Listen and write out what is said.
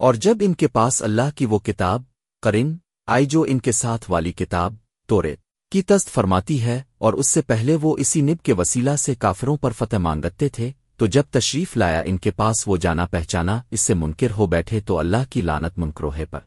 اور جب ان کے پاس اللہ کی وہ کتاب، قرن، آئی جو ان کے ساتھ والی کتاب، تورے، کی تست فرماتی ہے، اور اس سے پہلے وہ اسی نب کے وسیلہ سے کافروں پر فتح مانگتے تھے، تو جب تشریف لایا ان کے پاس وہ جانا پہچانا، اس سے منکر ہو بیٹھے تو اللہ کی لانت منکروہے پر۔